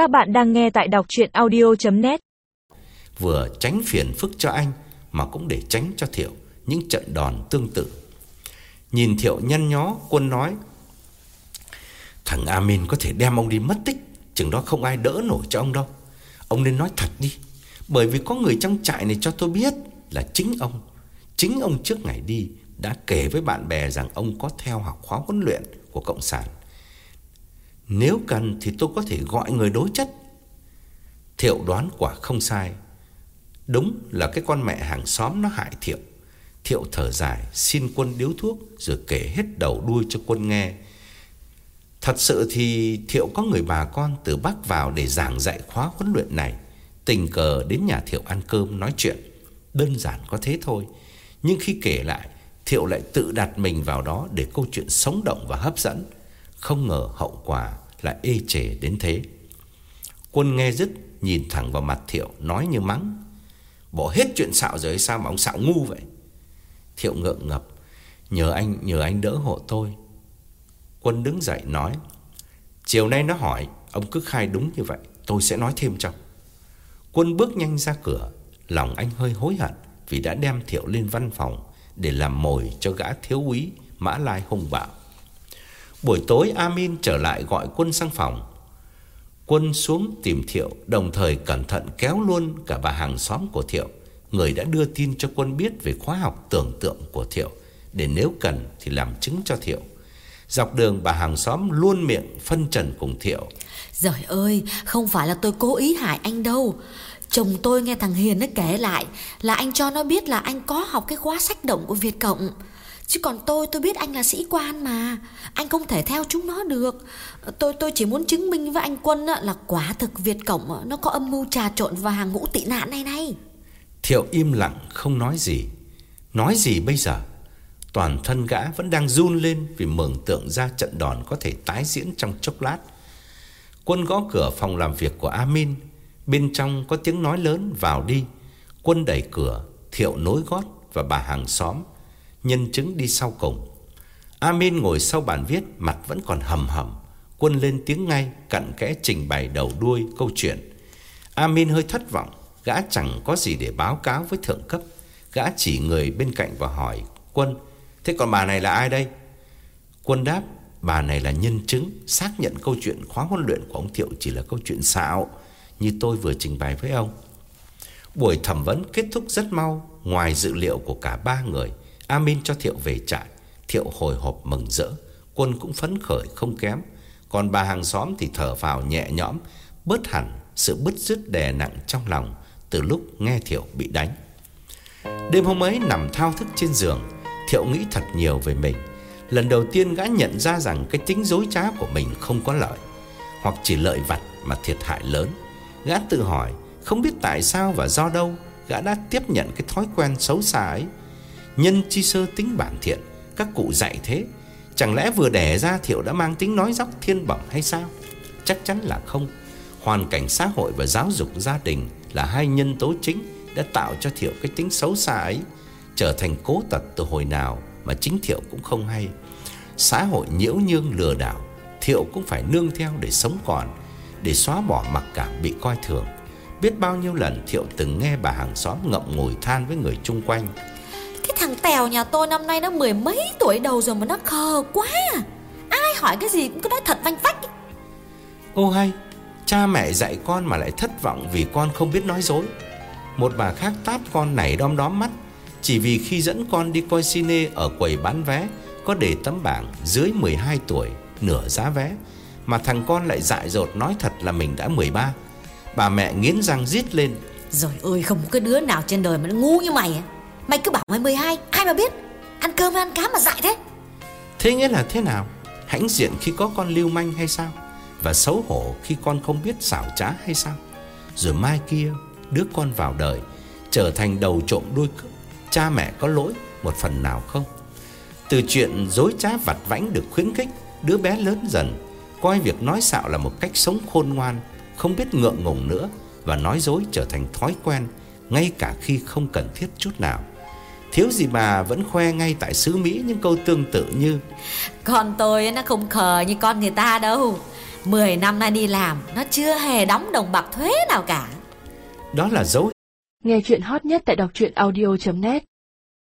Các bạn đang nghe tại đọc chuyện audio.net Vừa tránh phiền phức cho anh, Mà cũng để tránh cho Thiệu Những trận đòn tương tự. Nhìn Thiệu nhăn nhó, Quân nói, Thằng Amin có thể đem ông đi mất tích, Chừng đó không ai đỡ nổi cho ông đâu. Ông nên nói thật đi, Bởi vì có người trong trại này cho tôi biết Là chính ông. Chính ông trước ngày đi Đã kể với bạn bè rằng ông có theo học khóa huấn luyện Của Cộng sản. Nếu cần thì tôi có thể gọi người đối chất Thiệu đoán quả không sai Đúng là cái con mẹ hàng xóm nó hại Thiệu Thiệu thở dài Xin quân điếu thuốc Rồi kể hết đầu đuôi cho quân nghe Thật sự thì Thiệu có người bà con từ Bắc vào để giảng dạy khóa huấn luyện này. Tình cờ đến nhà Thiệu ăn cơm nói chuyện. Đơn giản có thế thôi. Nhưng khi kể lại, Thiệu lại tự đặt mình vào đó để câu chuyện sống động và hấp dẫn. Không ngờ hậu quả lại ê chề đến thế. Quân nghe dứt, nhìn thẳng vào mặt Thiệu, nói như mắng. Bỏ hết chuyện xạo rồi sao mà ông xạo ngu vậy? Thiệu ngượng ngập. Nhờ anh, nhờ anh đỡ hộ tôi. Quân đứng dậy nói Chiều nay nó hỏi Ông cứ khai đúng như vậy Tôi sẽ nói thêm cho Quân bước nhanh ra cửa Lòng anh hơi hối hận Vì đã đem Thiệu lên văn phòng Để làm mồi cho gã thiếu úy Mã Lai hung bạo Buổi tối Amin trở lại gọi quân sang phòng. Quân xuống tìm Thiệu, Đồng thời cẩn thận kéo luôn Cả bà hàng xóm của Thiệu. Người đã đưa tin cho quân biết Về khóa học tưởng tượng của Thiệu, Để nếu cần thì làm chứng cho Thiệu. Dọc đường, bà hàng xóm luôn miệng phân trần cùng Thiệu. Giời ơi, không phải là tôi cố ý hại anh đâu. Chồng tôi nghe thằng Hiền nó kể lại Là anh cho nó biết là anh có học cái khóa sách động của Việt Cộng. Chứ còn tôi tôi biết anh là sĩ quan mà Anh không thể theo chúng nó được Tôi tôi chỉ muốn chứng minh với anh Quân là quả thực Việt Cộng Nó có âm mưu trà trộn vào hàng ngũ tị nạn này này Thiệu im lặng không nói gì Nói gì bây giờ Toàn thân gã vẫn đang run lên vì mường tượng ra trận đòn có thể tái diễn trong chốc lát. Quân gõ cửa phòng làm việc của Amin. Bên trong có tiếng nói lớn vào đi. Quân đẩy cửa, thiệu nối gót và bà hàng xóm. Nhân chứng đi sau cùng. Amin ngồi sau bàn viết, mặt vẫn còn hầm hầm. Quân lên tiếng ngay, cặn kẽ trình bày đầu đuôi câu chuyện. Amin hơi thất vọng, gã chẳng có gì để báo cáo với thượng cấp. Gã chỉ người bên cạnh và hỏi Quân Thế còn bà này là ai đây? Quân đáp, bà này là nhân chứng xác nhận câu chuyện khóa huấn luyện của ông Thiệu chỉ là câu chuyện xạo như tôi vừa trình bày với ông. Buổi thẩm vấn kết thúc rất mau, ngoài dự liệu của cả ba người, Amin cho Thiệu về trại, Thiệu hồi hộp mừng rỡ, Quân cũng phấn khởi không kém, còn bà hàng xóm thì thở vào nhẹ nhõm, bớt hẳn sự bứt rứt đè nặng trong lòng từ lúc nghe Thiệu bị đánh. Đêm hôm ấy nằm thao thức trên giường, Thiệu nghĩ thật nhiều về mình. Lần đầu tiên gã nhận ra rằng Cái tính dối trá của mình không có lợi Hoặc chỉ lợi vặt mà thiệt hại lớn. Gã tự hỏi Không biết tại sao và do đâu Gã đã tiếp nhận cái thói quen xấu xa ấy. Nhân chi sơ tính bản thiện Các cụ dạy thế Chẳng lẽ vừa đẻ ra Thiệu đã mang tính nói dóc thiên bẩm hay sao Chắc chắn là không Hoàn cảnh xã hội và giáo dục gia đình Là hai nhân tố chính Đã tạo cho Thiệu cái tính xấu xa ấy trở thành cố tật từ hồi nào mà chính Thiệu cũng không hay. Xã hội nhiễu nhương lừa đảo, Thiệu cũng phải nương theo để sống còn, để xóa bỏ mặc cảm bị coi thường. Biết bao nhiêu lần Thiệu từng nghe bà hàng xóm ngậm ngùi than với người chung quanh. Tèo nhà tôi năm nay nó mười mấy tuổi đầu rồi mà nó khờ quá. Ai hỏi cái gì cũng cứ nói thật vanh vách. Ô hay, cha mẹ dạy con mà lại thất vọng vì con không biết nói dối. Một bà khác tát con nảy đom đóm mắt chỉ vì khi dẫn con đi coi cine ở quầy bán vé Có để tấm bảng dưới 12 tuổi Nửa giá vé Mà thằng con lại dại dột nói thật là mình đã 13 Bà mẹ nghiến răng rít lên Rồi ơi không có đứa nào trên đời mà nó ngu như mày Mày cứ bảo mày 12 Ai mà biết? Ăn cơm ăn cá mà dại thế. Thế nghĩa là thế nào? Hãnh diện khi có con lưu manh hay sao? Và xấu hổ khi con không biết xảo trá hay sao? Rồi mai kia Đứa con vào đời Trở thành đầu trộm đuôi cướp cha mẹ có lỗi một phần nào không? Từ chuyện dối trá vặt vãnh được khuyến khích, đứa bé lớn dần, coi việc nói xạo là một cách sống khôn ngoan, không biết ngượng ngùng nữa và nói dối trở thành thói quen, ngay cả khi không cần thiết chút nào. Thiếu gì bà vẫn khoe ngay tại xứ Mỹ những câu tương tự như Con tôi nó không khờ như con người ta đâu. 10 năm nay đi làm Nó chưa hề đóng đồng bạc thuế nào cả. Đó là dấu Nghe chuyện hot nhất tại đọc truyện audio.net